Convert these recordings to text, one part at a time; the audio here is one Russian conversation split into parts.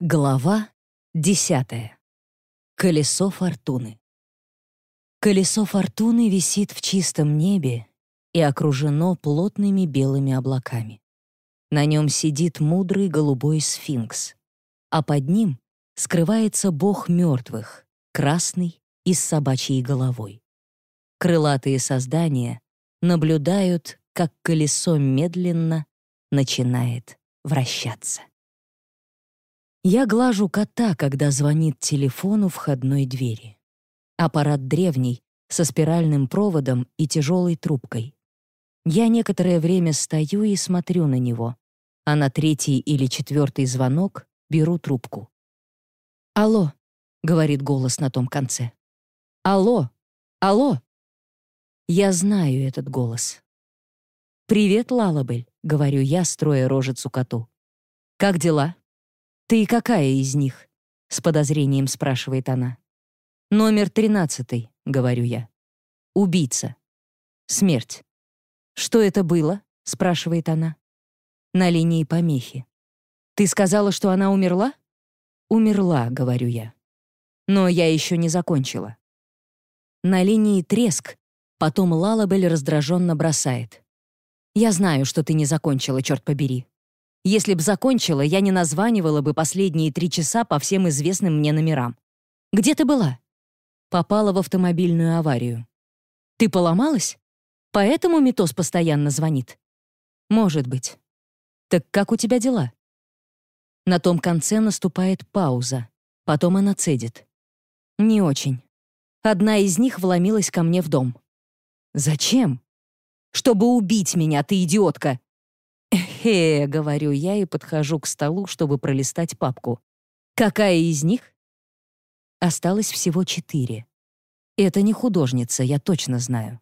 Глава десятая. Колесо фортуны. Колесо фортуны висит в чистом небе и окружено плотными белыми облаками. На нем сидит мудрый голубой сфинкс, а под ним скрывается бог мертвых, красный и с собачьей головой. Крылатые создания наблюдают, как колесо медленно начинает вращаться. Я глажу кота, когда звонит телефон у входной двери. Аппарат древний, со спиральным проводом и тяжелой трубкой. Я некоторое время стою и смотрю на него, а на третий или четвертый звонок беру трубку. «Алло», — говорит голос на том конце. «Алло! Алло!» Я знаю этот голос. «Привет, Лалабель», — говорю я, строя рожицу коту. «Как дела?» «Ты какая из них?» — с подозрением спрашивает она. «Номер тринадцатый», — говорю я. «Убийца. Смерть». «Что это было?» — спрашивает она. На линии помехи. «Ты сказала, что она умерла?» «Умерла», — говорю я. «Но я еще не закончила». На линии треск, потом Лалабель раздраженно бросает. «Я знаю, что ты не закончила, черт побери. Если б закончила, я не названивала бы последние три часа по всем известным мне номерам. Где ты была? Попала в автомобильную аварию. Ты поломалась? Поэтому Митос постоянно звонит? Может быть. Так как у тебя дела? На том конце наступает пауза. Потом она цедит. Не очень. Одна из них вломилась ко мне в дом. Зачем? Чтобы убить меня, ты идиотка. «Хе», — говорю я и подхожу к столу, чтобы пролистать папку. «Какая из них?» Осталось всего четыре. Это не художница, я точно знаю.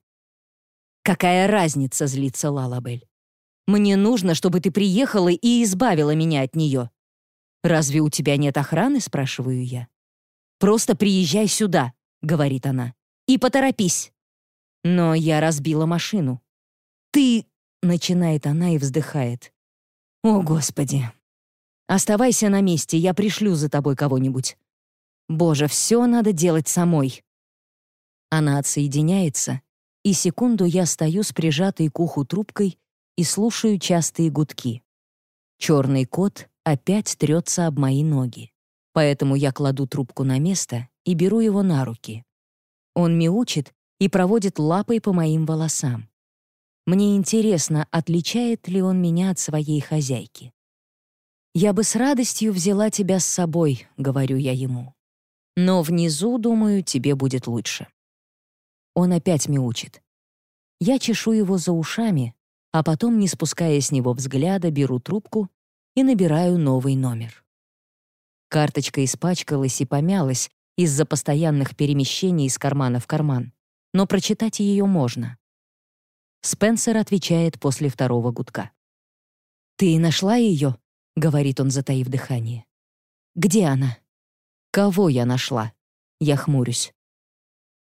«Какая разница?» — злится Лалабель. «Мне нужно, чтобы ты приехала и избавила меня от нее». «Разве у тебя нет охраны?» — спрашиваю я. «Просто приезжай сюда», — говорит она, — «и поторопись». Но я разбила машину. «Ты...» — начинает она и вздыхает. «О, Господи! Оставайся на месте, я пришлю за тобой кого-нибудь. Боже, все надо делать самой». Она отсоединяется, и секунду я стою с прижатой к уху трубкой и слушаю частые гудки. Черный кот опять трется об мои ноги, поэтому я кладу трубку на место и беру его на руки. Он мяучит и проводит лапой по моим волосам. Мне интересно, отличает ли он меня от своей хозяйки. «Я бы с радостью взяла тебя с собой», — говорю я ему. «Но внизу, думаю, тебе будет лучше». Он опять мяучит. Я чешу его за ушами, а потом, не спуская с него взгляда, беру трубку и набираю новый номер. Карточка испачкалась и помялась из-за постоянных перемещений из кармана в карман, но прочитать ее можно. Спенсер отвечает после второго гудка. «Ты нашла ее?» — говорит он, затаив дыхание. «Где она?» «Кого я нашла?» Я хмурюсь.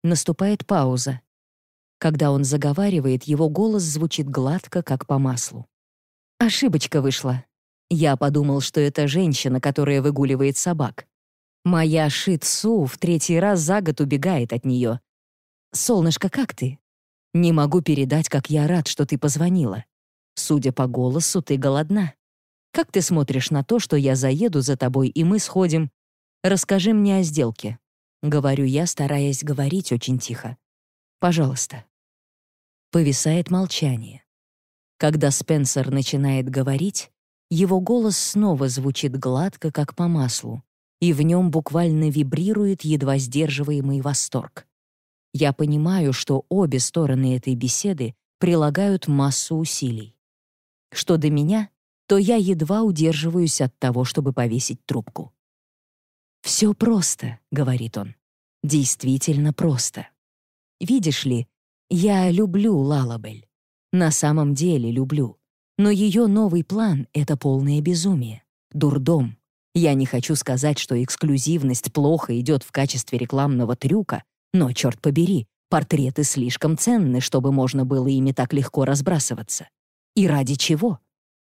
Наступает пауза. Когда он заговаривает, его голос звучит гладко, как по маслу. Ошибочка вышла. Я подумал, что это женщина, которая выгуливает собак. Моя Шит-Су в третий раз за год убегает от нее. «Солнышко, как ты?» Не могу передать, как я рад, что ты позвонила. Судя по голосу, ты голодна. Как ты смотришь на то, что я заеду за тобой, и мы сходим? Расскажи мне о сделке. Говорю я, стараясь говорить очень тихо. Пожалуйста. Повисает молчание. Когда Спенсер начинает говорить, его голос снова звучит гладко, как по маслу, и в нем буквально вибрирует едва сдерживаемый восторг. Я понимаю, что обе стороны этой беседы прилагают массу усилий. Что до меня, то я едва удерживаюсь от того, чтобы повесить трубку. «Все просто», — говорит он. «Действительно просто. Видишь ли, я люблю Лалабель. На самом деле люблю. Но ее новый план — это полное безумие. Дурдом. Я не хочу сказать, что эксклюзивность плохо идет в качестве рекламного трюка, но, черт побери, портреты слишком ценны, чтобы можно было ими так легко разбрасываться. И ради чего?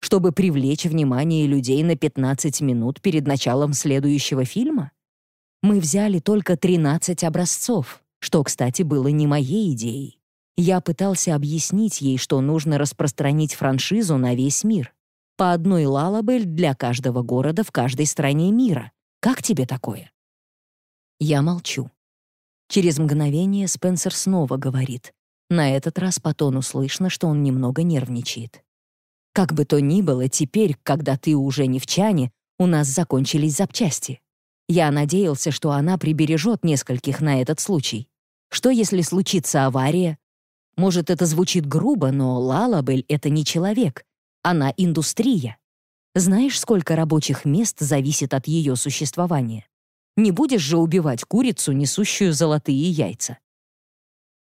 чтобы привлечь внимание людей на 15 минут перед началом следующего фильма? Мы взяли только 13 образцов, что, кстати, было не моей идеей. Я пытался объяснить ей, что нужно распространить франшизу на весь мир. По одной Лалабель для каждого города в каждой стране мира. Как тебе такое? Я молчу. Через мгновение Спенсер снова говорит. На этот раз по тону слышно, что он немного нервничает. Как бы то ни было, теперь, когда ты уже не в чане, у нас закончились запчасти. Я надеялся, что она прибережет нескольких на этот случай. Что, если случится авария? Может, это звучит грубо, но Лалабель — это не человек. Она индустрия. Знаешь, сколько рабочих мест зависит от ее существования? Не будешь же убивать курицу, несущую золотые яйца.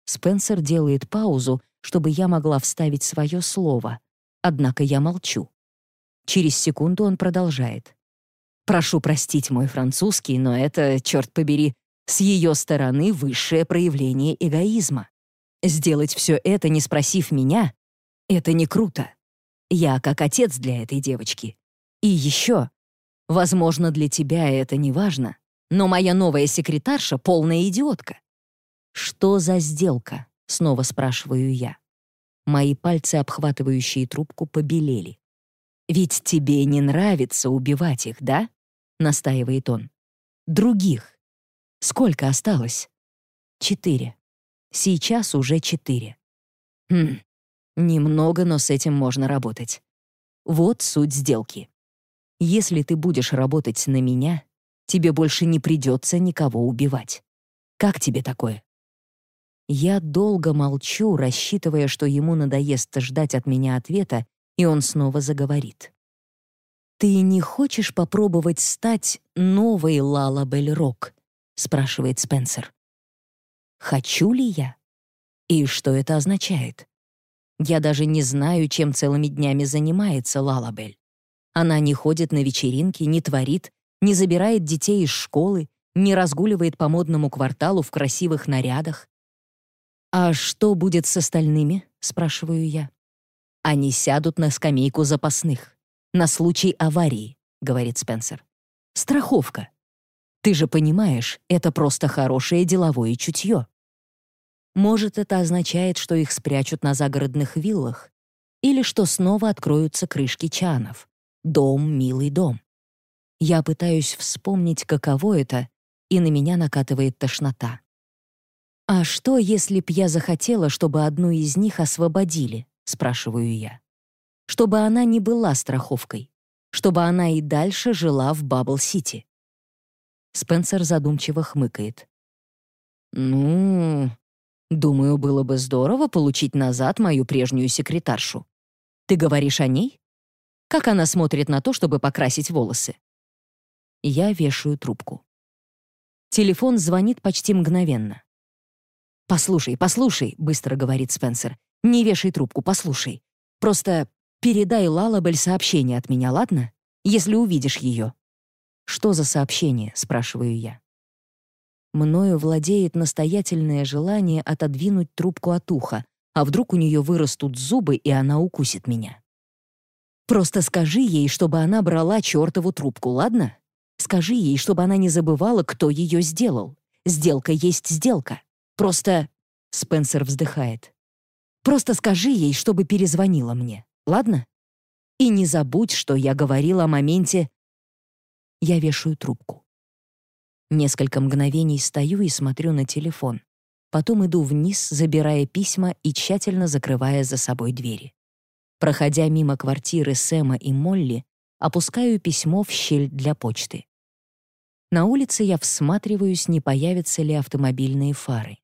Спенсер делает паузу, чтобы я могла вставить свое слово. Однако я молчу. Через секунду он продолжает. «Прошу простить мой французский, но это, черт побери, с ее стороны высшее проявление эгоизма. Сделать все это, не спросив меня, это не круто. Я как отец для этой девочки. И еще, возможно, для тебя это не важно, но моя новая секретарша — полная идиотка. «Что за сделка?» — снова спрашиваю я. Мои пальцы, обхватывающие трубку, побелели. «Ведь тебе не нравится убивать их, да?» — настаивает он. «Других. Сколько осталось?» «Четыре. Сейчас уже четыре». «Хм, немного, но с этим можно работать. Вот суть сделки. Если ты будешь работать на меня, тебе больше не придется никого убивать. Как тебе такое?» Я долго молчу, рассчитывая, что ему надоест ждать от меня ответа, и он снова заговорит. «Ты не хочешь попробовать стать новой Лала Рок?» — спрашивает Спенсер. «Хочу ли я? И что это означает? Я даже не знаю, чем целыми днями занимается Лалабель. Она не ходит на вечеринки, не творит, не забирает детей из школы, не разгуливает по модному кварталу в красивых нарядах. «А что будет с остальными?» — спрашиваю я. «Они сядут на скамейку запасных. На случай аварии», — говорит Спенсер. «Страховка. Ты же понимаешь, это просто хорошее деловое чутье. Может, это означает, что их спрячут на загородных виллах, или что снова откроются крышки чанов. Дом, милый дом. Я пытаюсь вспомнить, каково это, и на меня накатывает тошнота. «А что, если б я захотела, чтобы одну из них освободили?» — спрашиваю я. «Чтобы она не была страховкой, чтобы она и дальше жила в Баббл-Сити». Спенсер задумчиво хмыкает. «Ну, думаю, было бы здорово получить назад мою прежнюю секретаршу. Ты говоришь о ней? Как она смотрит на то, чтобы покрасить волосы?» Я вешаю трубку. Телефон звонит почти мгновенно. «Послушай, послушай», — быстро говорит Спенсер. «Не вешай трубку, послушай. Просто передай Лалабель сообщение от меня, ладно? Если увидишь ее». «Что за сообщение?» — спрашиваю я. Мною владеет настоятельное желание отодвинуть трубку от уха, а вдруг у нее вырастут зубы, и она укусит меня. Просто скажи ей, чтобы она брала чертову трубку, ладно? Скажи ей, чтобы она не забывала, кто ее сделал. Сделка есть сделка. Просто...» — Спенсер вздыхает. «Просто скажи ей, чтобы перезвонила мне, ладно? И не забудь, что я говорила о моменте...» Я вешаю трубку. Несколько мгновений стою и смотрю на телефон. Потом иду вниз, забирая письма и тщательно закрывая за собой двери. Проходя мимо квартиры Сэма и Молли, опускаю письмо в щель для почты. На улице я всматриваюсь, не появятся ли автомобильные фары.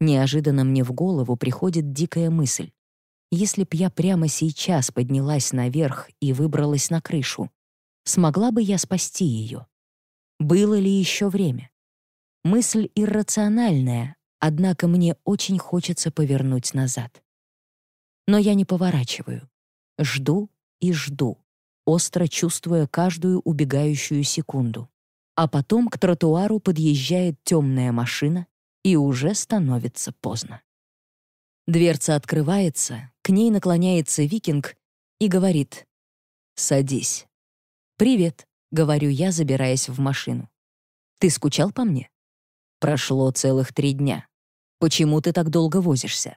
Неожиданно мне в голову приходит дикая мысль. Если б я прямо сейчас поднялась наверх и выбралась на крышу, смогла бы я спасти ее? Было ли еще время? Мысль иррациональная, однако мне очень хочется повернуть назад. Но я не поворачиваю. Жду и жду, остро чувствуя каждую убегающую секунду. А потом к тротуару подъезжает темная машина, и уже становится поздно. Дверца открывается, к ней наклоняется викинг и говорит «Садись». «Привет», — говорю я, забираясь в машину. «Ты скучал по мне?» «Прошло целых три дня. Почему ты так долго возишься?»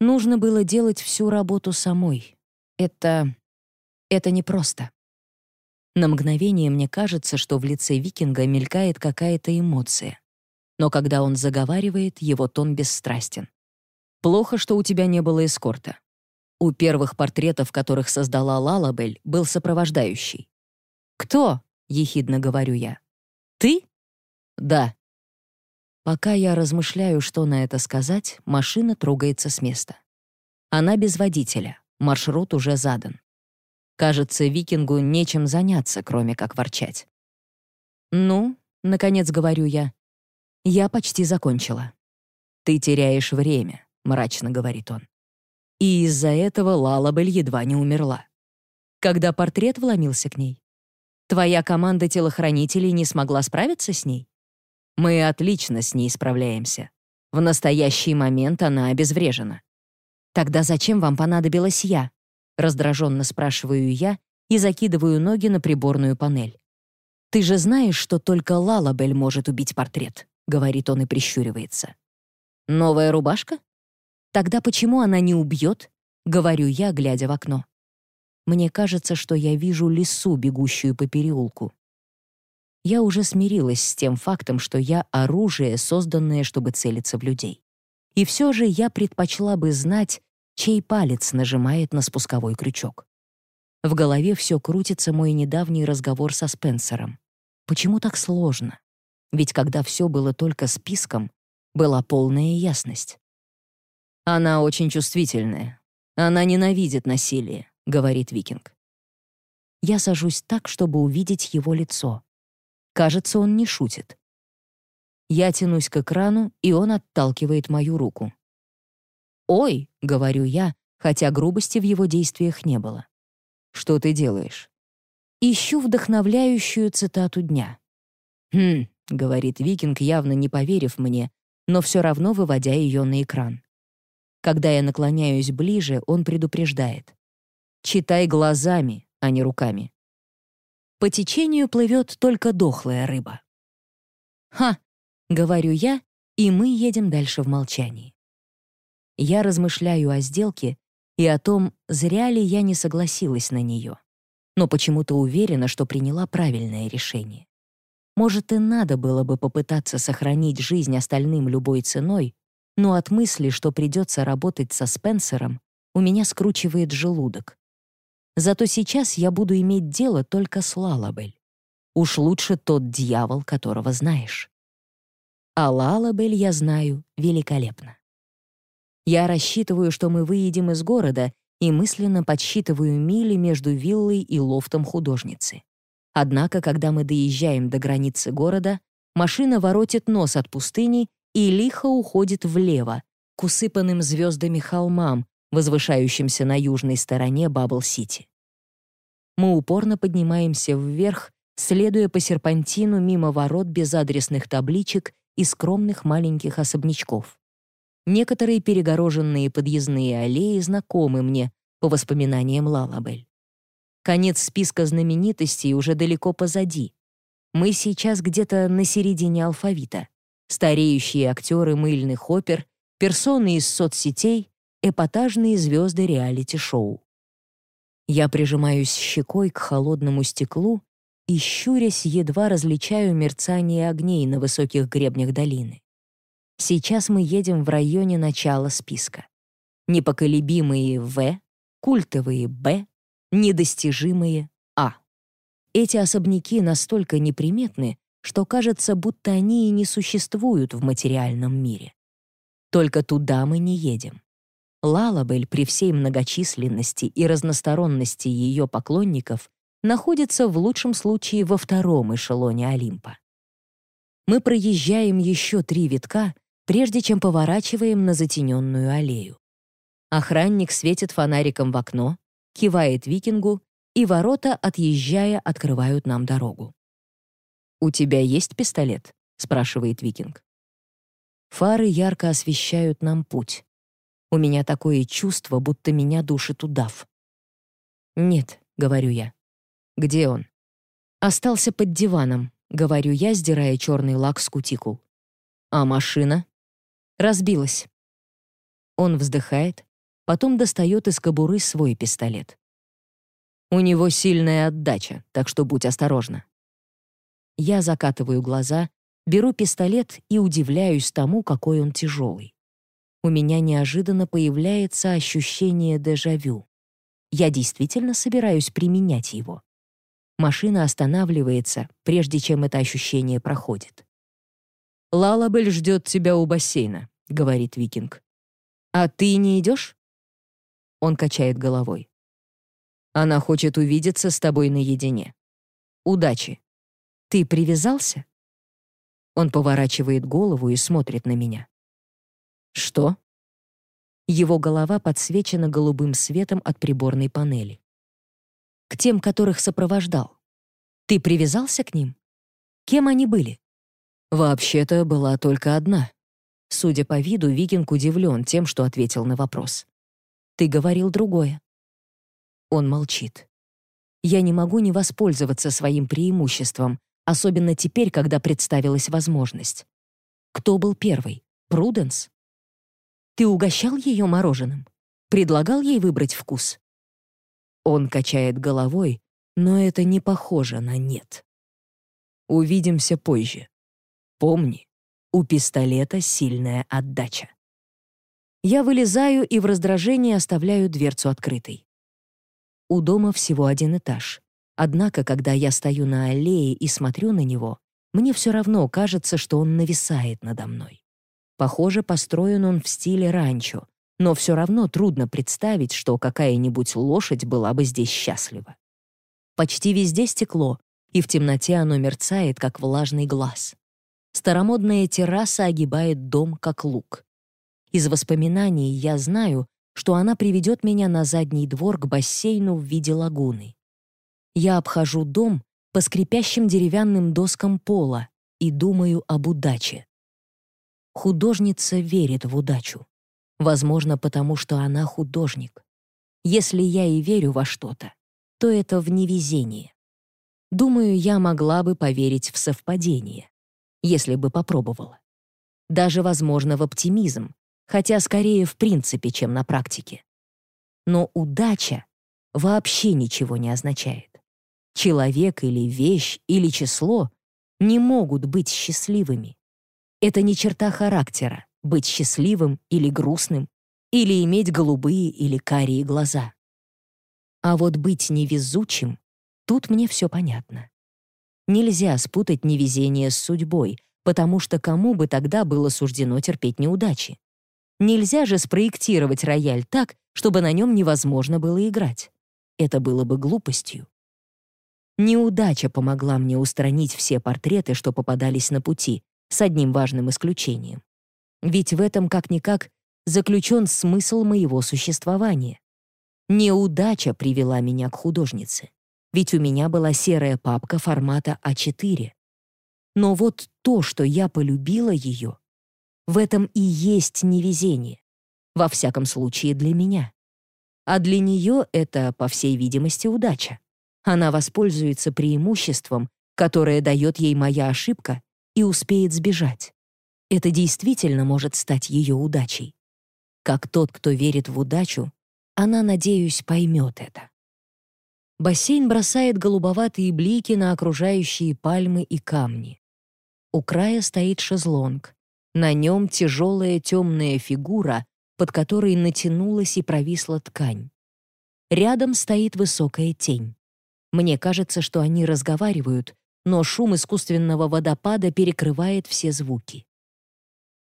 «Нужно было делать всю работу самой. Это... это непросто». На мгновение мне кажется, что в лице викинга мелькает какая-то эмоция. Но когда он заговаривает, его тон бесстрастен. «Плохо, что у тебя не было эскорта. У первых портретов, которых создала Лалабель, был сопровождающий. «Кто?» — ехидно говорю я. «Ты?» «Да». Пока я размышляю, что на это сказать, машина трогается с места. Она без водителя, маршрут уже задан. Кажется, викингу нечем заняться, кроме как ворчать. «Ну», — наконец говорю я, — «я почти закончила». «Ты теряешь время», — мрачно говорит он. И из-за этого Лалабель едва не умерла. Когда портрет вломился к ней, твоя команда телохранителей не смогла справиться с ней? Мы отлично с ней справляемся. В настоящий момент она обезврежена. Тогда зачем вам понадобилась я? Раздраженно спрашиваю я и закидываю ноги на приборную панель. «Ты же знаешь, что только Лалабель может убить портрет», — говорит он и прищуривается. «Новая рубашка?» «Тогда почему она не убьет?» — говорю я, глядя в окно. Мне кажется, что я вижу лису, бегущую по переулку. Я уже смирилась с тем фактом, что я оружие, созданное, чтобы целиться в людей. И все же я предпочла бы знать, чей палец нажимает на спусковой крючок. В голове все крутится мой недавний разговор со Спенсером. Почему так сложно? Ведь когда все было только списком, была полная ясность. «Она очень чувствительная. Она ненавидит насилие», — говорит Викинг. Я сажусь так, чтобы увидеть его лицо. Кажется, он не шутит. Я тянусь к экрану, и он отталкивает мою руку. «Ой», — говорю я, хотя грубости в его действиях не было. «Что ты делаешь?» Ищу вдохновляющую цитату дня. «Хм», — говорит Викинг, явно не поверив мне, но все равно выводя ее на экран. Когда я наклоняюсь ближе, он предупреждает. «Читай глазами, а не руками». По течению плывет только дохлая рыба. «Ха!» — говорю я, и мы едем дальше в молчании. Я размышляю о сделке и о том, зря ли я не согласилась на нее, но почему-то уверена, что приняла правильное решение. Может, и надо было бы попытаться сохранить жизнь остальным любой ценой, но от мысли, что придется работать со Спенсером, у меня скручивает желудок. Зато сейчас я буду иметь дело только с Лалабель. Уж лучше тот дьявол, которого знаешь. А Лалабель я знаю великолепно. Я рассчитываю, что мы выедем из города, и мысленно подсчитываю мили между виллой и лофтом художницы. Однако, когда мы доезжаем до границы города, машина воротит нос от пустыни и лихо уходит влево, к усыпанным звездами холмам, возвышающимся на южной стороне Бабл-Сити. Мы упорно поднимаемся вверх, следуя по серпантину мимо ворот безадресных табличек и скромных маленьких особнячков. Некоторые перегороженные подъездные аллеи знакомы мне по воспоминаниям Лалабель. Конец списка знаменитостей уже далеко позади. Мы сейчас где-то на середине алфавита стареющие актеры мыльных опер, персоны из соцсетей, эпатажные звезды реалити-шоу. Я прижимаюсь щекой к холодному стеклу и, щурясь, едва различаю мерцание огней на высоких гребнях долины. Сейчас мы едем в районе начала списка. Непоколебимые В, культовые Б, недостижимые А. Эти особняки настолько неприметны, что кажется, будто они и не существуют в материальном мире. Только туда мы не едем. Лалабель при всей многочисленности и разносторонности ее поклонников находится в лучшем случае во втором эшелоне Олимпа. Мы проезжаем еще три витка, прежде чем поворачиваем на затененную аллею. Охранник светит фонариком в окно, кивает викингу, и ворота, отъезжая, открывают нам дорогу. «У тебя есть пистолет?» — спрашивает Викинг. Фары ярко освещают нам путь. У меня такое чувство, будто меня душит удав. «Нет», — говорю я. «Где он?» «Остался под диваном», — говорю я, сдирая черный лак с кутикул. «А машина?» «Разбилась». Он вздыхает, потом достает из кобуры свой пистолет. «У него сильная отдача, так что будь осторожна». Я закатываю глаза, беру пистолет и удивляюсь тому, какой он тяжелый. У меня неожиданно появляется ощущение дежавю. Я действительно собираюсь применять его. Машина останавливается, прежде чем это ощущение проходит. «Лалабель ждет тебя у бассейна», — говорит Викинг. «А ты не идешь?» Он качает головой. «Она хочет увидеться с тобой наедине. Удачи. Ты привязался?» Он поворачивает голову и смотрит на меня. «Что?» Его голова подсвечена голубым светом от приборной панели. «К тем, которых сопровождал. Ты привязался к ним? Кем они были?» «Вообще-то была только одна». Судя по виду, Викинг удивлен тем, что ответил на вопрос. «Ты говорил другое». Он молчит. Я не могу не воспользоваться своим преимуществом, особенно теперь, когда представилась возможность. Кто был первый? Пруденс? Ты угощал ее мороженым? Предлагал ей выбрать вкус? Он качает головой, но это не похоже на «нет». Увидимся позже. Помни, у пистолета сильная отдача. Я вылезаю и в раздражении оставляю дверцу открытой. У дома всего один этаж. Однако, когда я стою на аллее и смотрю на него, мне все равно кажется, что он нависает надо мной. Похоже, построен он в стиле ранчо, но все равно трудно представить, что какая-нибудь лошадь была бы здесь счастлива. Почти везде стекло, и в темноте оно мерцает, как влажный глаз. Старомодная терраса огибает дом, как лук. Из воспоминаний я знаю, что она приведет меня на задний двор к бассейну в виде лагуны. Я обхожу дом по скрипящим деревянным доскам пола и думаю об удаче. Художница верит в удачу. Возможно, потому что она художник. Если я и верю во что-то, то это в невезение. Думаю, я могла бы поверить в совпадение, если бы попробовала. Даже, возможно, в оптимизм, хотя скорее в принципе, чем на практике. Но удача вообще ничего не означает. Человек или вещь или число не могут быть счастливыми. Это не черта характера — быть счастливым или грустным, или иметь голубые или карие глаза. А вот быть невезучим — тут мне все понятно. Нельзя спутать невезение с судьбой, потому что кому бы тогда было суждено терпеть неудачи? Нельзя же спроектировать рояль так, чтобы на нем невозможно было играть. Это было бы глупостью. Неудача помогла мне устранить все портреты, что попадались на пути, с одним важным исключением. Ведь в этом, как-никак, заключен смысл моего существования. Неудача привела меня к художнице, ведь у меня была серая папка формата А4. Но вот то, что я полюбила ее, в этом и есть невезение, во всяком случае для меня. А для нее это, по всей видимости, удача. Она воспользуется преимуществом, которое дает ей моя ошибка, и успеет сбежать. Это действительно может стать ее удачей. Как тот, кто верит в удачу, она, надеюсь, поймет это. Бассейн бросает голубоватые блики на окружающие пальмы и камни. У края стоит шезлонг. На нем тяжелая темная фигура, под которой натянулась и провисла ткань. Рядом стоит высокая тень. Мне кажется, что они разговаривают, но шум искусственного водопада перекрывает все звуки.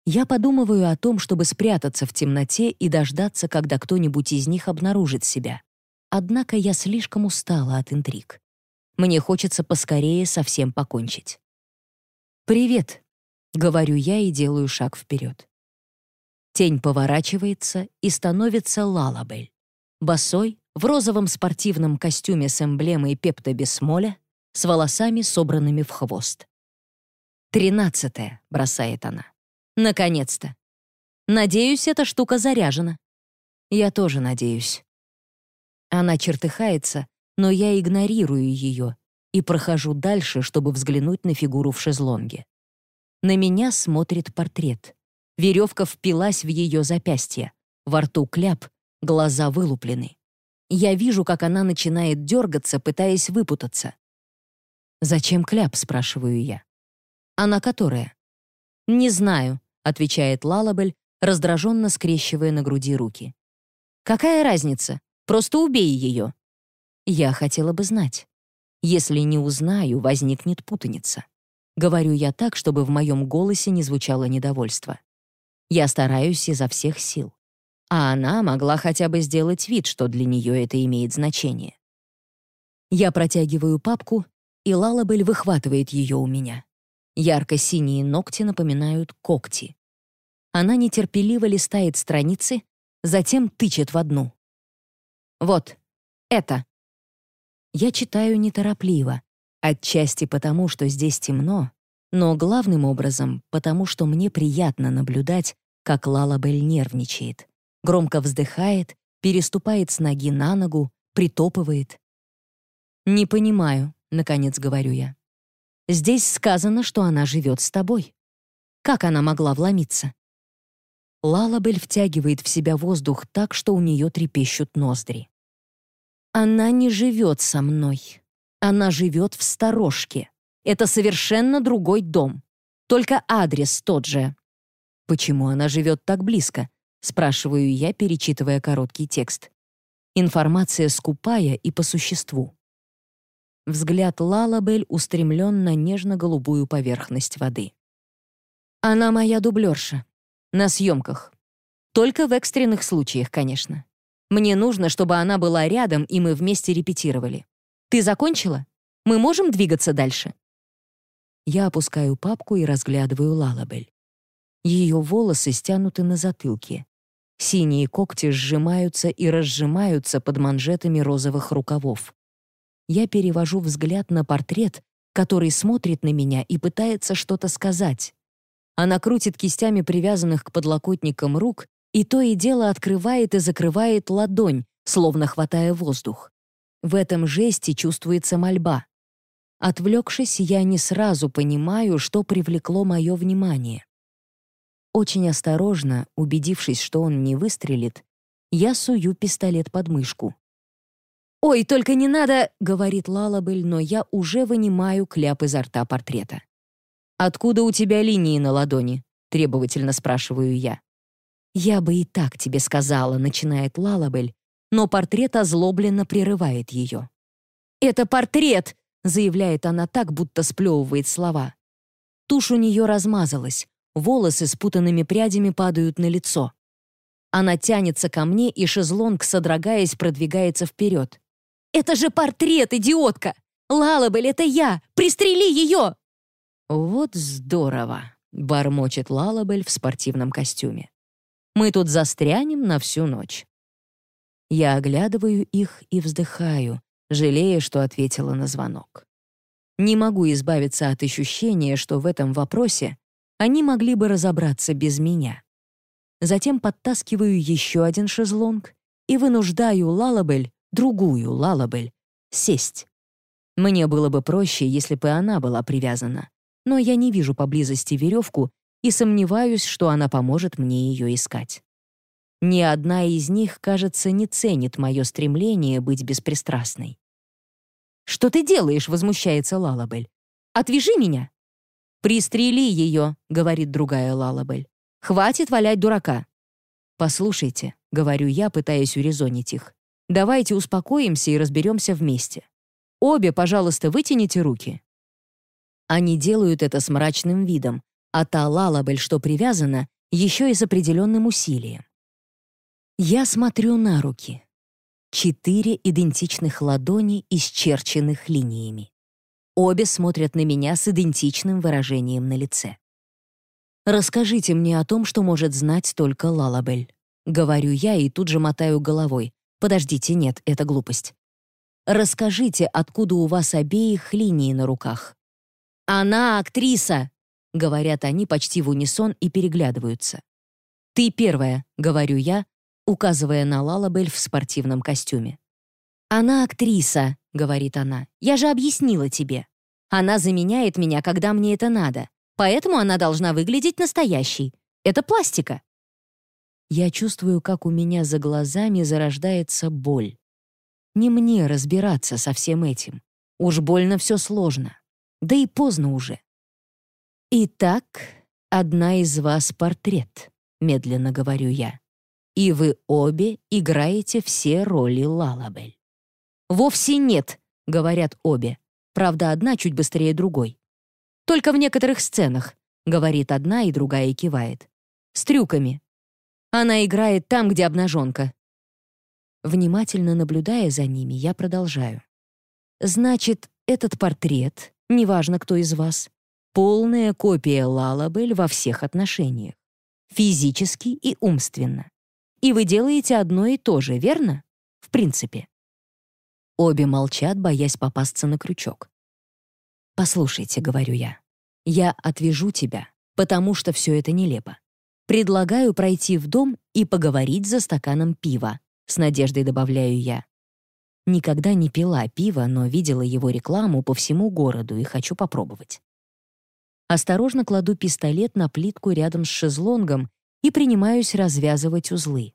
Я подумываю о том, чтобы спрятаться в темноте и дождаться, когда кто-нибудь из них обнаружит себя. Однако я слишком устала от интриг. Мне хочется поскорее со всем покончить. «Привет», — говорю я и делаю шаг вперед. Тень поворачивается и становится Лалабель. Босой, в розовом спортивном костюме с эмблемой пептобисмоля, с волосами, собранными в хвост. «Тринадцатое», — бросает она. «Наконец-то! Надеюсь, эта штука заряжена». «Я тоже надеюсь». Она чертыхается, но я игнорирую ее и прохожу дальше, чтобы взглянуть на фигуру в шезлонге. На меня смотрит портрет. Веревка впилась в ее запястье. Во рту кляп, глаза вылуплены. Я вижу, как она начинает дергаться, пытаясь выпутаться. «Зачем кляп?» — спрашиваю я. «Она которая?» «Не знаю», — отвечает Лалабель, раздраженно скрещивая на груди руки. «Какая разница? Просто убей ее». Я хотела бы знать. Если не узнаю, возникнет путаница. Говорю я так, чтобы в моем голосе не звучало недовольство. Я стараюсь изо всех сил. А она могла хотя бы сделать вид, что для нее это имеет значение. Я протягиваю папку, и Лалабель выхватывает ее у меня. Ярко-синие ногти напоминают когти. Она нетерпеливо листает страницы, затем тычет в одну. «Вот, это». Я читаю неторопливо, отчасти потому, что здесь темно, но главным образом потому, что мне приятно наблюдать, как Лалабель нервничает, громко вздыхает, переступает с ноги на ногу, притопывает. «Не понимаю», — наконец говорю я. Здесь сказано, что она живет с тобой. Как она могла вломиться? Лалабель втягивает в себя воздух так, что у нее трепещут ноздри. Она не живет со мной. Она живет в сторожке. Это совершенно другой дом. Только адрес тот же. Почему она живет так близко? Спрашиваю я, перечитывая короткий текст. Информация скупая и по существу. Взгляд Лалабель устремлен на нежно-голубую поверхность воды. «Она моя дублерша. На съемках. Только в экстренных случаях, конечно. Мне нужно, чтобы она была рядом, и мы вместе репетировали. Ты закончила? Мы можем двигаться дальше?» Я опускаю папку и разглядываю Лалабель. Ее волосы стянуты на затылке. Синие когти сжимаются и разжимаются под манжетами розовых рукавов я перевожу взгляд на портрет, который смотрит на меня и пытается что-то сказать. Она крутит кистями привязанных к подлокотникам рук и то и дело открывает и закрывает ладонь, словно хватая воздух. В этом жесте чувствуется мольба. Отвлекшись, я не сразу понимаю, что привлекло мое внимание. Очень осторожно, убедившись, что он не выстрелит, я сую пистолет под мышку. «Ой, только не надо!» — говорит Лалабель, но я уже вынимаю кляп изо рта портрета. «Откуда у тебя линии на ладони?» — требовательно спрашиваю я. «Я бы и так тебе сказала», — начинает Лалабель, но портрет озлобленно прерывает ее. «Это портрет!» — заявляет она так, будто сплевывает слова. Тушь у нее размазалась, волосы с путанными прядями падают на лицо. Она тянется ко мне, и шезлонг, содрогаясь, продвигается вперед. «Это же портрет, идиотка! Лалабель, это я! Пристрели ее!» «Вот здорово!» — бормочет Лалабель в спортивном костюме. «Мы тут застрянем на всю ночь». Я оглядываю их и вздыхаю, жалея, что ответила на звонок. Не могу избавиться от ощущения, что в этом вопросе они могли бы разобраться без меня. Затем подтаскиваю еще один шезлонг и вынуждаю Лалабель другую Лалабель, сесть. Мне было бы проще, если бы она была привязана, но я не вижу поблизости веревку и сомневаюсь, что она поможет мне ее искать. Ни одна из них, кажется, не ценит мое стремление быть беспристрастной. «Что ты делаешь?» — возмущается Лалабель. «Отвяжи меня!» «Пристрели ее», — говорит другая Лалабель. «Хватит валять дурака». «Послушайте», — говорю я, пытаясь урезонить их. Давайте успокоимся и разберемся вместе. Обе, пожалуйста, вытяните руки». Они делают это с мрачным видом, а та лалабель, что привязана, еще и с определенным усилием. Я смотрю на руки. Четыре идентичных ладони, исчерченных линиями. Обе смотрят на меня с идентичным выражением на лице. «Расскажите мне о том, что может знать только Лалабель». Говорю я и тут же мотаю головой, Подождите, нет, это глупость. Расскажите, откуда у вас обеих линии на руках. Она актриса, говорят они почти в унисон и переглядываются. Ты первая, говорю я, указывая на Лалабель в спортивном костюме. Она актриса, говорит она. «Я же объяснила тебе. Она заменяет меня, когда мне это надо. Поэтому она должна выглядеть настоящей. Это пластика». Я чувствую, как у меня за глазами зарождается боль. Не мне разбираться со всем этим. Уж больно все сложно. Да и поздно уже. «Итак, одна из вас портрет», — медленно говорю я. «И вы обе играете все роли Лалабель». «Вовсе нет», — говорят обе. Правда, одна чуть быстрее другой. «Только в некоторых сценах», — говорит одна и другая кивает. «С трюками. Она играет там, где обнаженка». Внимательно наблюдая за ними, я продолжаю. «Значит, этот портрет, неважно кто из вас, полная копия Лалабель во всех отношениях. Физически и умственно. И вы делаете одно и то же, верно? В принципе. Обе молчат, боясь попасться на крючок. «Послушайте», — говорю я, — «я отвяжу тебя, потому что все это нелепо. Предлагаю пройти в дом и поговорить за стаканом пива», — с надеждой добавляю я. Никогда не пила пиво, но видела его рекламу по всему городу и хочу попробовать. Осторожно кладу пистолет на плитку рядом с шезлонгом и принимаюсь развязывать узлы.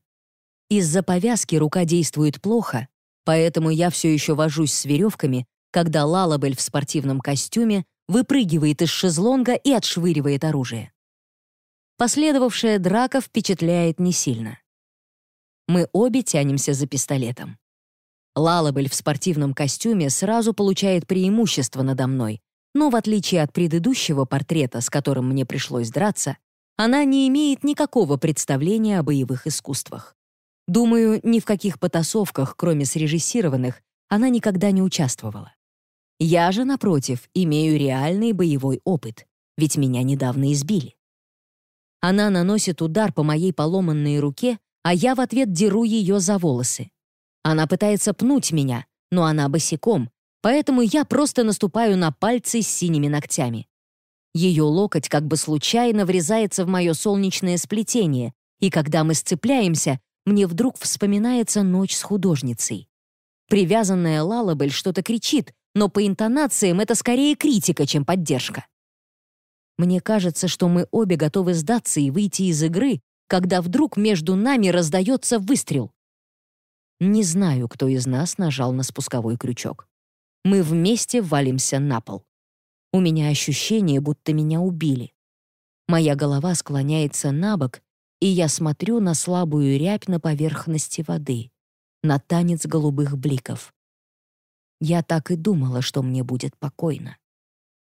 Из-за повязки рука действует плохо, поэтому я все еще вожусь с веревками, когда Лалабель в спортивном костюме выпрыгивает из шезлонга и отшвыривает оружие. Последовавшая драка впечатляет не сильно. Мы обе тянемся за пистолетом. Лалабель в спортивном костюме сразу получает преимущество надо мной, но в отличие от предыдущего портрета, с которым мне пришлось драться, она не имеет никакого представления о боевых искусствах. Думаю, ни в каких потасовках, кроме срежиссированных, она никогда не участвовала. Я же, напротив, имею реальный боевой опыт, ведь меня недавно избили. Она наносит удар по моей поломанной руке, а я в ответ деру ее за волосы. Она пытается пнуть меня, но она босиком, поэтому я просто наступаю на пальцы с синими ногтями. Ее локоть как бы случайно врезается в мое солнечное сплетение, и когда мы сцепляемся, мне вдруг вспоминается ночь с художницей. Привязанная Лалабель что-то кричит, но по интонациям это скорее критика, чем поддержка. Мне кажется, что мы обе готовы сдаться и выйти из игры, когда вдруг между нами раздается выстрел. Не знаю, кто из нас нажал на спусковой крючок. Мы вместе валимся на пол. У меня ощущение, будто меня убили. Моя голова склоняется на бок, и я смотрю на слабую рябь на поверхности воды, на танец голубых бликов. Я так и думала, что мне будет покойно.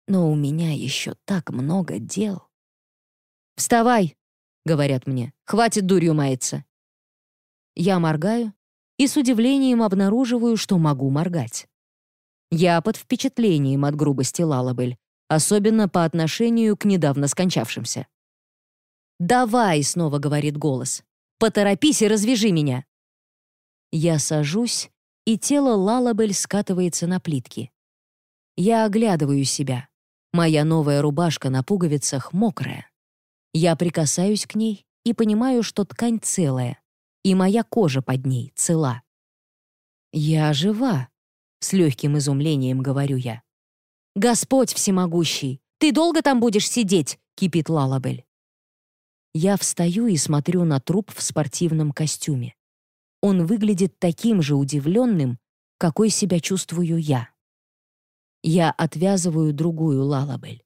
Но у меня еще так много дел. «Вставай!» — говорят мне. «Хватит дурью маяться!» Я моргаю и с удивлением обнаруживаю, что могу моргать. Я под впечатлением от грубости Лалабель, особенно по отношению к недавно скончавшимся. «Давай!» — снова говорит голос. «Поторопись и развяжи меня!» Я сажусь, и тело Лалабель скатывается на плитки. Я оглядываю себя. Моя новая рубашка на пуговицах мокрая. Я прикасаюсь к ней и понимаю, что ткань целая, и моя кожа под ней цела. Я жива, с легким изумлением говорю я. «Господь всемогущий, ты долго там будешь сидеть?» — кипит Лалабель. Я встаю и смотрю на труп в спортивном костюме. Он выглядит таким же удивленным, какой себя чувствую я. Я отвязываю другую Лалабель.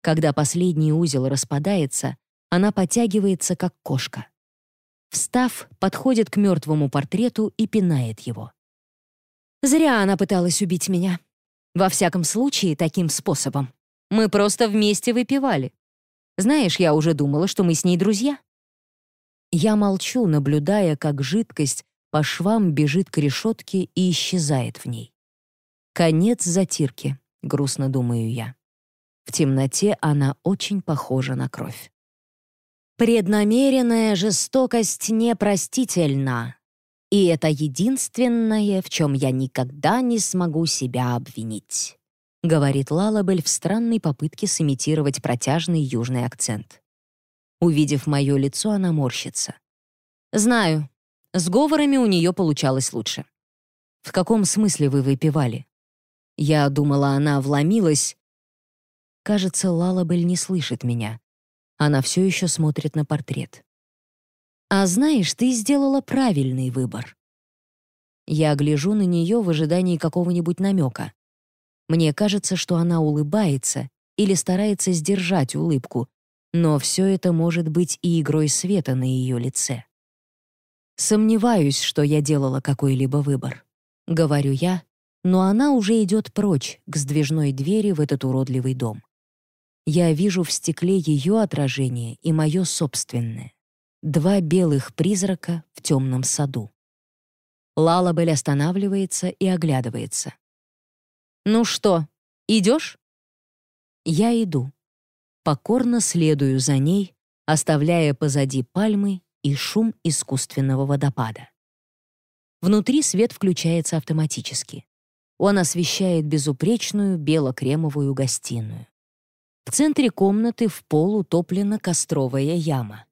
Когда последний узел распадается, она потягивается, как кошка. Встав, подходит к мертвому портрету и пинает его. Зря она пыталась убить меня. Во всяком случае, таким способом. Мы просто вместе выпивали. Знаешь, я уже думала, что мы с ней друзья. Я молчу, наблюдая, как жидкость по швам бежит к решетке и исчезает в ней. Конец затирки, грустно думаю я. В темноте она очень похожа на кровь. Преднамеренная жестокость непростительна, и это единственное, в чем я никогда не смогу себя обвинить», — говорит Лалабель в странной попытке сымитировать протяжный южный акцент. Увидев мое лицо, она морщится. «Знаю. С говорами у нее получалось лучше». «В каком смысле вы выпивали? Я думала, она вломилась. Кажется, Лалабель не слышит меня. Она все еще смотрит на портрет. «А знаешь, ты сделала правильный выбор». Я гляжу на нее в ожидании какого-нибудь намека. Мне кажется, что она улыбается или старается сдержать улыбку, но все это может быть и игрой света на ее лице. Сомневаюсь, что я делала какой-либо выбор. Говорю я, но она уже идет прочь к сдвижной двери в этот уродливый дом. Я вижу в стекле ее отражение и мое собственное. Два белых призрака в темном саду. Лалабель останавливается и оглядывается. «Ну что, идешь?» Я иду. Покорно следую за ней, оставляя позади пальмы и шум искусственного водопада. Внутри свет включается автоматически. Он освещает безупречную бело-кремовую гостиную. В центре комнаты в пол утоплена костровая яма.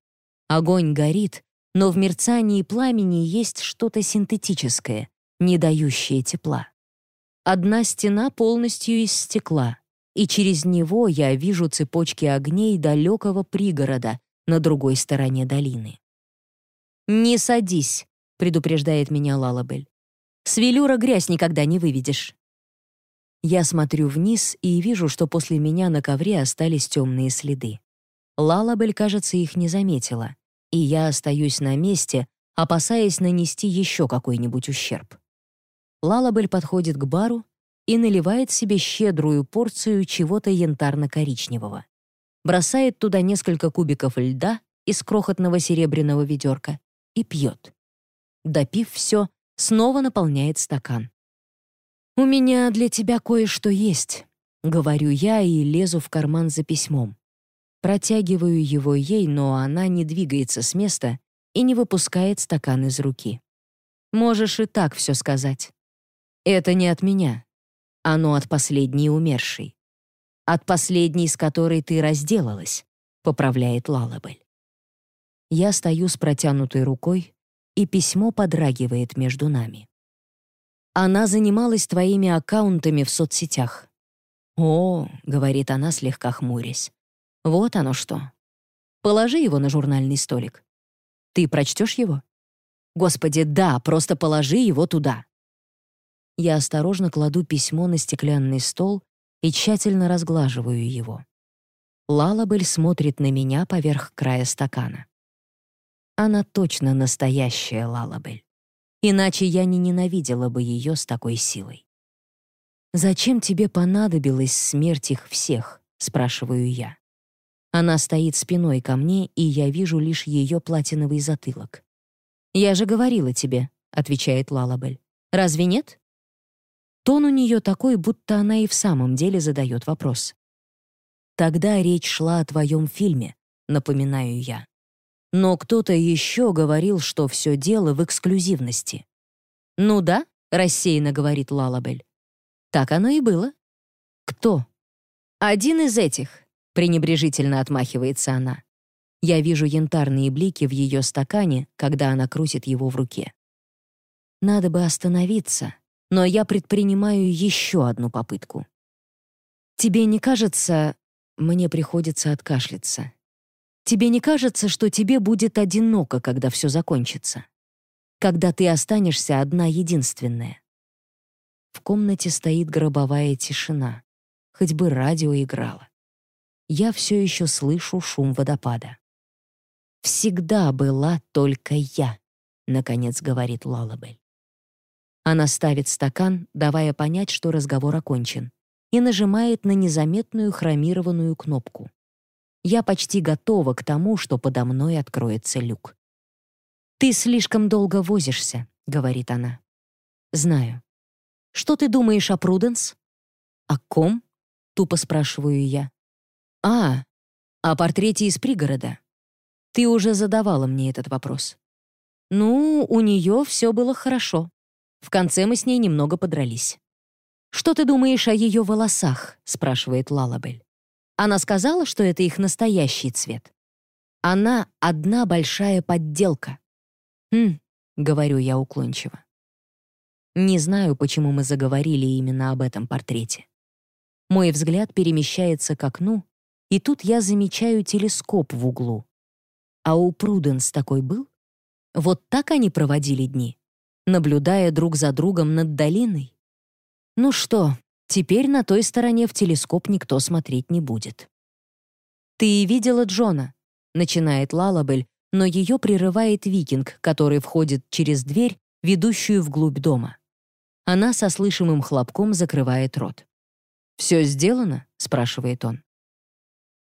Огонь горит, но в мерцании пламени есть что-то синтетическое, не дающее тепла. Одна стена полностью из стекла, и через него я вижу цепочки огней далекого пригорода на другой стороне долины. «Не садись», — предупреждает меня Лалабель. «С велюра грязь никогда не выведешь». Я смотрю вниз и вижу, что после меня на ковре остались темные следы. Лалабель, кажется, их не заметила, и я остаюсь на месте, опасаясь нанести еще какой-нибудь ущерб. Лалабель подходит к бару и наливает себе щедрую порцию чего-то янтарно-коричневого. Бросает туда несколько кубиков льда из крохотного серебряного ведерка и пьет. Допив все, снова наполняет стакан. «У меня для тебя кое-что есть», — говорю я и лезу в карман за письмом. Протягиваю его ей, но она не двигается с места и не выпускает стакан из руки. Можешь и так все сказать. Это не от меня. Оно от последней умершей. От последней, с которой ты разделалась, поправляет Лалабель. Я стою с протянутой рукой, и письмо подрагивает между нами. Она занималась твоими аккаунтами в соцсетях. «О», — говорит она, слегка хмурясь, — «вот оно что. Положи его на журнальный столик. Ты прочтешь его?» «Господи, да, просто положи его туда». Я осторожно кладу письмо на стеклянный стол и тщательно разглаживаю его. Лалабель смотрит на меня поверх края стакана. Она точно настоящая Лалабель. Иначе я не ненавидела бы ее с такой силой. «Зачем тебе понадобилась смерть их всех?» — спрашиваю я. Она стоит спиной ко мне, и я вижу лишь ее платиновый затылок. «Я же говорила тебе», — отвечает Лалабель. «Разве нет?» Тон у нее такой, будто она и в самом деле задает вопрос. «Тогда речь шла о твоем фильме», — напоминаю я. Но кто-то еще говорил, что все дело в эксклюзивности. «Ну да», — рассеянно говорит Лалабель. «Так оно и было». «Кто?» «Один из этих», — пренебрежительно отмахивается она. Я вижу янтарные блики в ее стакане, когда она крутит его в руке. Надо бы остановиться, но я предпринимаю еще одну попытку. «Тебе не кажется...» Мне приходится откашляться. Тебе не кажется, что тебе будет одиноко, когда все закончится? Когда ты останешься одна единственная? В комнате стоит гробовая тишина. Хоть бы радио играло. Я все еще слышу шум водопада. «Всегда была только я», — наконец говорит Лалабель. Она ставит стакан, давая понять, что разговор окончен, и нажимает на незаметную хромированную кнопку. Я почти готова к тому, что подо мной откроется люк. «Ты слишком долго возишься», — говорит она. «Знаю. Что ты думаешь о Пруденс?» «О ком?» — тупо спрашиваю я. «А, о портрете из пригорода. Ты уже задавала мне этот вопрос». «Ну, у нее все было хорошо. В конце мы с ней немного подрались». «Что ты думаешь о ее волосах?» — спрашивает Лалабель. Она сказала, что это их настоящий цвет. Она одна большая подделка. «Хм», — говорю я уклончиво. Не знаю, почему мы заговорили именно об этом портрете. Мой взгляд перемещается к окну, и тут я замечаю телескоп в углу. А у Пруденс такой был? Вот так они проводили дни, наблюдая друг за другом над долиной. Ну что, теперь на той стороне в телескоп никто смотреть не будет. «Ты видела Джона?» — начинает Лалабель, но ее прерывает викинг, который входит через дверь, ведущую вглубь дома. Она со слышимым хлопком закрывает рот. «Все сделано?» — спрашивает он.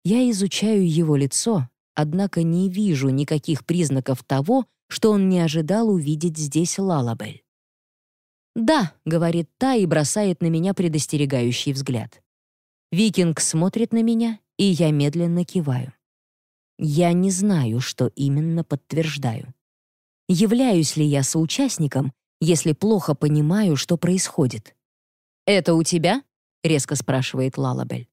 Я изучаю его лицо, однако не вижу никаких признаков того, что он не ожидал увидеть здесь Лалабель. «Да», — говорит та и бросает на меня предостерегающий взгляд. Викинг смотрит на меня, и я медленно киваю. Я не знаю, что именно подтверждаю. Являюсь ли я соучастником, если плохо понимаю, что происходит? «Это у тебя?» — резко спрашивает Лалабель.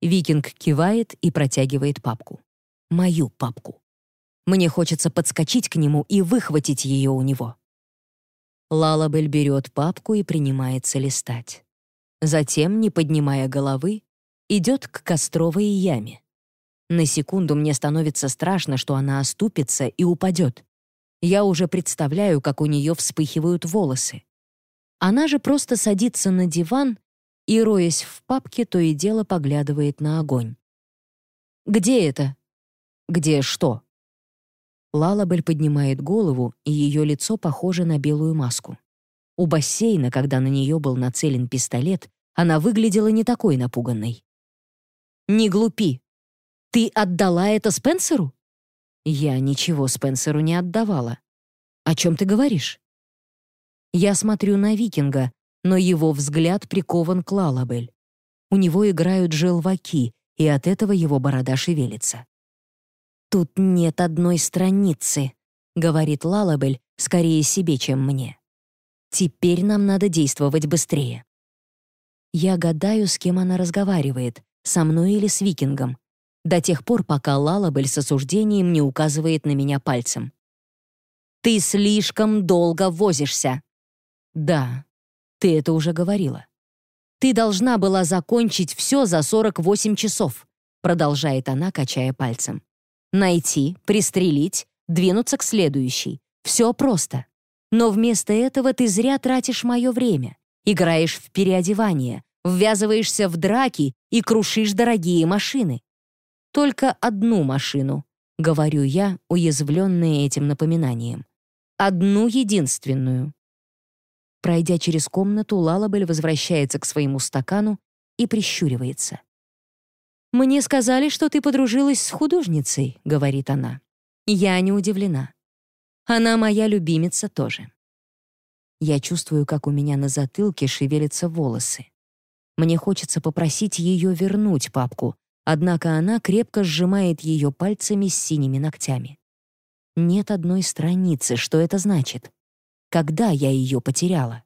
Викинг кивает и протягивает папку. Мою папку. Мне хочется подскочить к нему и выхватить ее у него. Лалабель берет папку и принимается листать. Затем, не поднимая головы, идет к костровой яме. На секунду мне становится страшно, что она оступится и упадет. Я уже представляю, как у нее вспыхивают волосы. Она же просто садится на диван и, роясь в папке, то и дело поглядывает на огонь. «Где это?» «Где что?» Лалабель поднимает голову, и ее лицо похоже на белую маску. У бассейна, когда на нее был нацелен пистолет, она выглядела не такой напуганной. «Не глупи. Ты отдала это Спенсеру?» «Я ничего Спенсеру не отдавала. О чем ты говоришь?» Я смотрю на Викинга, но его взгляд прикован к Лалабель. У него играют желваки, и от этого его борода шевелится. «Тут нет одной страницы», — говорит Лалабель, скорее себе, чем мне. «Теперь нам надо действовать быстрее». Я гадаю, с кем она разговаривает, со мной или с викингом, до тех пор, пока Лалабель с осуждением не указывает на меня пальцем. «Ты слишком долго возишься!» «Да, ты это уже говорила». «Ты должна была закончить все за 48 часов», продолжает она, качая пальцем. «Найти, пристрелить, двинуться к следующей. Все просто. Но вместо этого ты зря тратишь мое время, играешь в переодевание, ввязываешься в драки и крушишь дорогие машины. Только одну машину, говорю я, уязвленная этим напоминанием. Одну единственную. Пройдя через комнату, Лалабель возвращается к своему стакану и прищуривается. «Мне сказали, что ты подружилась с художницей», — говорит она. Я не удивлена. Она моя любимица тоже. Я чувствую, как у меня на затылке шевелятся волосы. Мне хочется попросить ее вернуть папку, однако она крепко сжимает ее пальцами с синими ногтями. Нет одной страницы, что это значит? Когда я ее потеряла?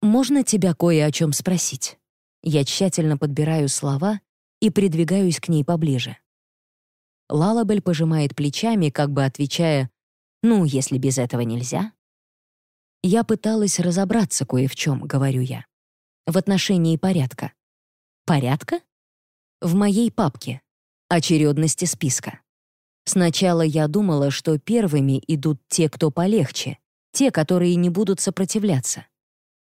Можно тебя кое о чем спросить? Я тщательно подбираю слова и придвигаюсь к ней поближе. Лалабель пожимает плечами, как бы отвечая, «Ну, если без этого нельзя». Я пыталась разобраться кое в чем, говорю я в отношении порядка. Порядка? В моей папке. Очередности списка. Сначала я думала, что первыми идут те, кто полегче, те, которые не будут сопротивляться.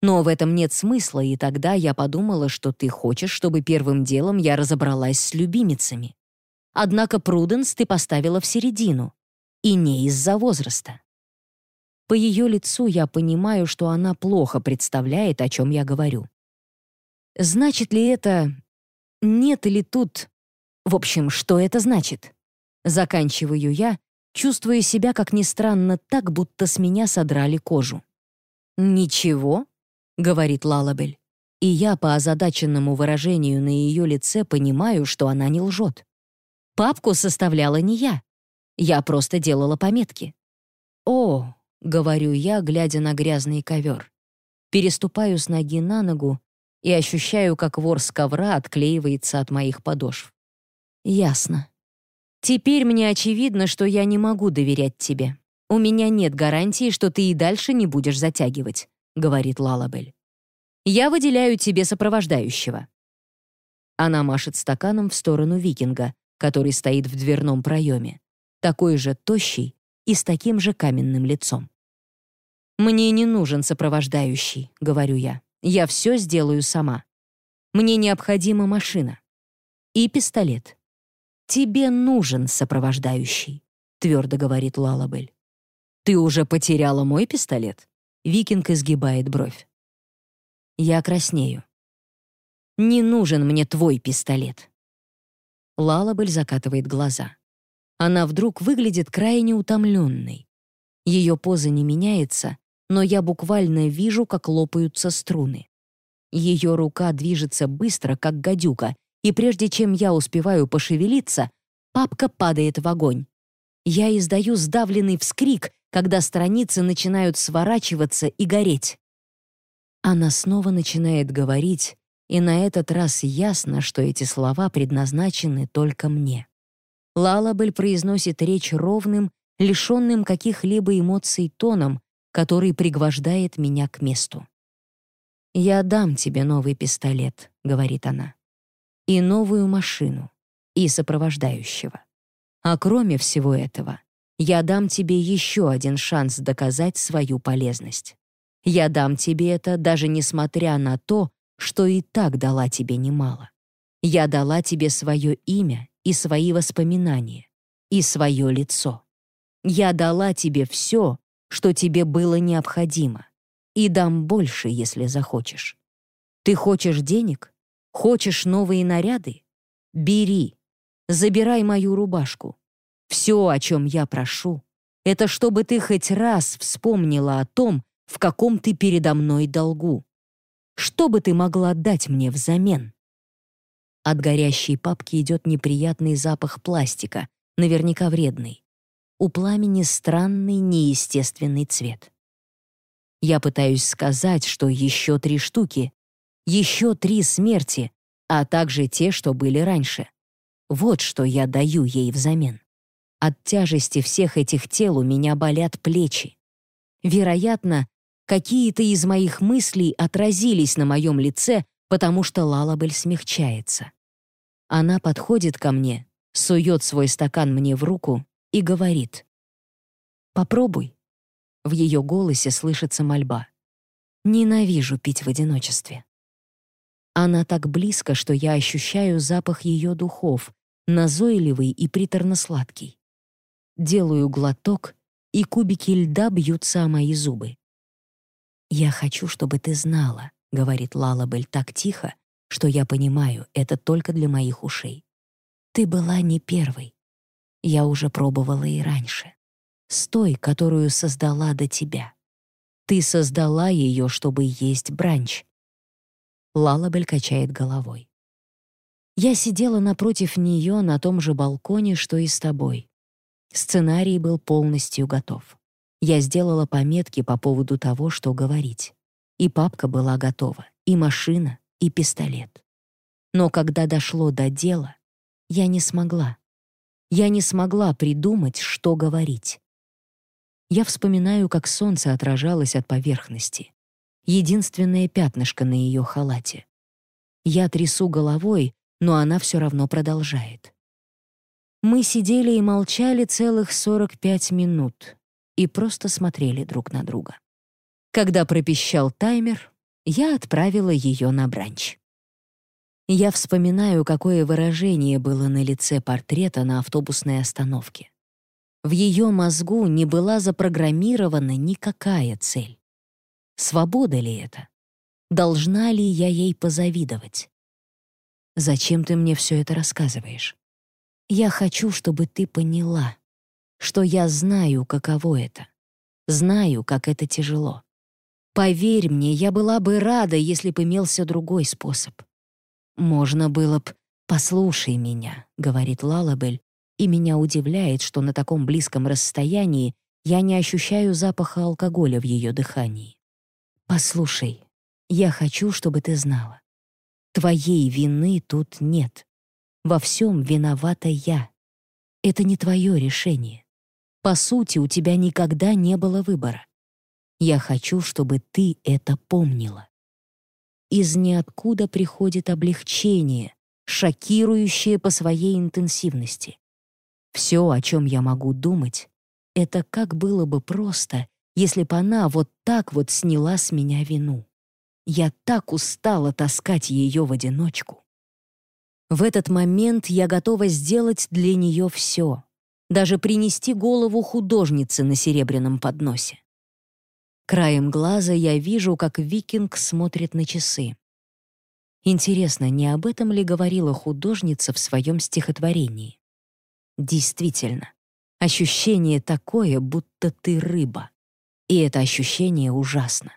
Но в этом нет смысла, и тогда я подумала, что ты хочешь, чтобы первым делом я разобралась с любимицами. Однако Пруденс ты поставила в середину. И не из-за возраста. По ее лицу я понимаю, что она плохо представляет, о чем я говорю. Значит ли это... Нет ли тут... В общем, что это значит? Заканчиваю я, чувствуя себя, как ни странно, так, будто с меня содрали кожу. «Ничего», — говорит Лалабель. И я по озадаченному выражению на ее лице понимаю, что она не лжет. Папку составляла не я. Я просто делала пометки. «О», — говорю я, глядя на грязный ковер. Переступаю с ноги на ногу и ощущаю, как вор с ковра отклеивается от моих подошв. Ясно. Теперь мне очевидно, что я не могу доверять тебе. У меня нет гарантии, что ты и дальше не будешь затягивать. — говорит Лалабель. «Я выделяю тебе сопровождающего». Она машет стаканом в сторону викинга, который стоит в дверном проеме, такой же тощий и с таким же каменным лицом. «Мне не нужен сопровождающий», — говорю я. «Я все сделаю сама. Мне необходима машина. И пистолет. Тебе нужен сопровождающий», — твердо говорит Лалабель. «Ты уже потеряла мой пистолет?» Викинг изгибает бровь. Я краснею. «Не нужен мне твой пистолет». Лалабель закатывает глаза. Она вдруг выглядит крайне утомленной. Ее поза не меняется, но я буквально вижу, как лопаются струны. Ее рука движется быстро, как гадюка, и прежде чем я успеваю пошевелиться, папка падает в огонь. Я издаю сдавленный вскрик, когда страницы начинают сворачиваться и гореть. Она снова начинает говорить, и на этот раз ясно, что эти слова предназначены только мне. Лалабель произносит речь ровным, лишенным каких-либо эмоций тоном, который пригвождает меня к месту. «Я дам тебе новый пистолет», — говорит она, «и новую машину, и сопровождающего. А кроме всего этого, я дам тебе еще один шанс доказать свою полезность. Я дам тебе это, даже несмотря на то, что и так дала тебе немало. Я дала тебе свое имя и свои воспоминания, и свое лицо. Я дала тебе все, что тебе было необходимо, и дам больше, если захочешь. Ты хочешь денег? Хочешь новые наряды? Бери. Забирай мою рубашку. Все, о чем я прошу, это чтобы ты хоть раз вспомнила о том, в каком ты передо мной долгу. Что бы ты могла дать мне взамен? От горящей папки идет неприятный запах пластика, наверняка вредный. У пламени странный неестественный цвет. Я пытаюсь сказать, что еще три штуки, еще три смерти, а также те, что были раньше. Вот что я даю ей взамен. От тяжести всех этих тел у меня болят плечи. Вероятно, какие-то из моих мыслей отразились на моем лице, потому что Лалабель смягчается. Она подходит ко мне, сует свой стакан мне в руку и говорит. «Попробуй». В ее голосе слышится мольба. «Ненавижу пить в одиночестве». Она так близко, что я ощущаю запах ее духов, назойливый и приторно-сладкий. Делаю глоток, и кубики льда бьются о мои зубы. «Я хочу, чтобы ты знала», — говорит Лалабель так тихо, что я понимаю, это только для моих ушей. «Ты была не первой. Я уже пробовала и раньше. С той, которую создала до тебя. Ты создала ее, чтобы есть бранч. Лалабель качает головой. Я сидела напротив нее на том же балконе, что и с тобой. Сценарий был полностью готов. Я сделала пометки по поводу того, что говорить. И папка была готова, и машина, и пистолет. Но когда дошло до дела, я не смогла. Я не смогла придумать, что говорить. Я вспоминаю, как солнце отражалось от поверхности. Единственное пятнышко на ее халате. Я трясу головой, но она все равно продолжает. Мы сидели и молчали целых 45 минут и просто смотрели друг на друга. Когда пропищал таймер, я отправила ее на бранч. Я вспоминаю, какое выражение было на лице портрета на автобусной остановке. В ее мозгу не была запрограммирована никакая цель. Свобода ли это? Должна ли я ей позавидовать? Зачем ты мне все это рассказываешь? Я хочу, чтобы ты поняла, что я знаю, каково это. Знаю, как это тяжело. Поверь мне, я была бы рада, если бы имелся другой способ. «Можно было б... Послушай меня», — говорит Лалабель, и меня удивляет, что на таком близком расстоянии я не ощущаю запаха алкоголя в ее дыхании. «Послушай, я хочу, чтобы ты знала. Твоей вины тут нет. Во всем виновата я. Это не твое решение. По сути, у тебя никогда не было выбора. Я хочу, чтобы ты это помнила. Из ниоткуда приходит облегчение, шокирующее по своей интенсивности. Все, о чем я могу думать, это как было бы просто, если бы она вот так вот сняла с меня вину. Я так устала таскать ее в одиночку. В этот момент я готова сделать для нее все, даже принести голову художницы на серебряном подносе. Краем глаза я вижу, как викинг смотрит на часы. Интересно, не об этом ли говорила художница в своем стихотворении? Действительно, ощущение такое, будто ты рыба. И это ощущение ужасно.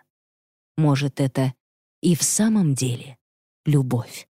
Может, это и в самом деле любовь.